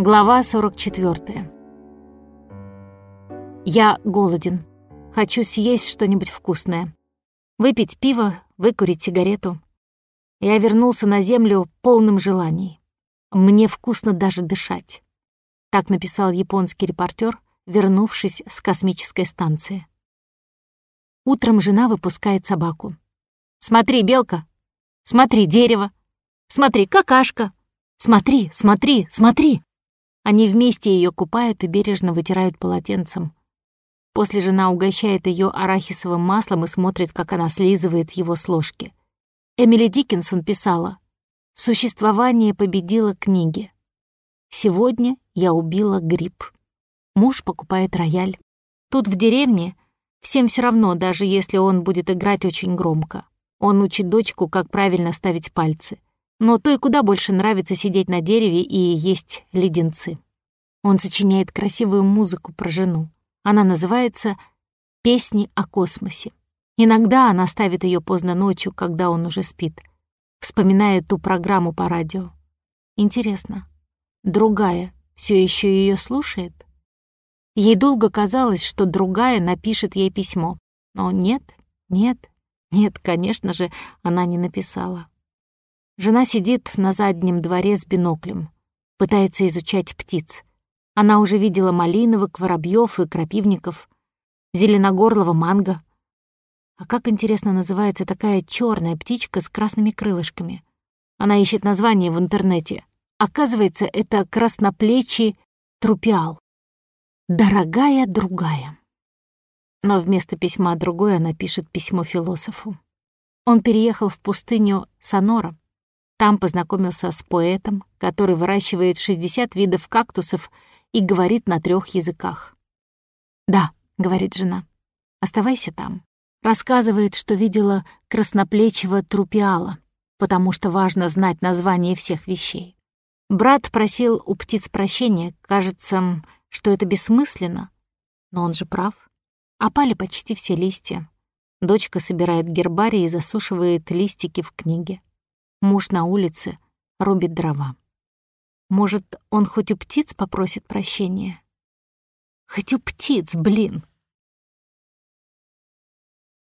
Глава 44. Я голоден. Хочу съесть что-нибудь вкусное. Выпить пиво, выкурить сигарету. Я вернулся на Землю полным желаний. Мне вкусно даже дышать. Так написал японский репортер, вернувшись с космической станции. Утром жена выпускает собаку. «Смотри, белка! Смотри, дерево! Смотри, какашка! Смотри, смотри, смотри!» Они вместе ее купают и бережно вытирают полотенцем. После жена угощает ее арахисовым маслом и смотрит, как она слизывает его с ложки. Эмили Диккенсон писала «Существование победило книги. Сегодня я убила гриб. Муж покупает рояль. Тут в деревне всем все равно, даже если он будет играть очень громко. Он учит дочку, как правильно ставить пальцы но той куда больше нравится сидеть на дереве и есть леденцы. Он сочиняет красивую музыку про жену. Она называется «Песни о космосе». Иногда она ставит ее поздно ночью, когда он уже спит, вспоминая ту программу по радио. Интересно, другая все еще ее слушает? Ей долго казалось, что другая напишет ей письмо. Но нет, нет, нет, конечно же, она не написала. Жена сидит на заднем дворе с биноклем, пытается изучать птиц. Она уже видела малиновок, воробьев и крапивников, зеленогорлого манго. А как интересно называется такая черная птичка с красными крылышками? Она ищет название в интернете. Оказывается, это красноплечий трупиал. Дорогая другая. Но вместо письма другой она пишет письмо философу. Он переехал в пустыню Сонора, там познакомился с поэтом, который выращивает 60 видов кактусов и говорит на трех языках. «Да», — говорит жена, — «оставайся там». Рассказывает, что видела красноплечего трупиала, потому что важно знать название всех вещей. Брат просил у птиц прощения, кажется, что это бессмысленно, но он же прав. Опали почти все листья. Дочка собирает гербарий и засушивает листики в книге. Муж на улице рубит дрова. Может, он хоть у птиц попросит прощения? Хоть у птиц, блин.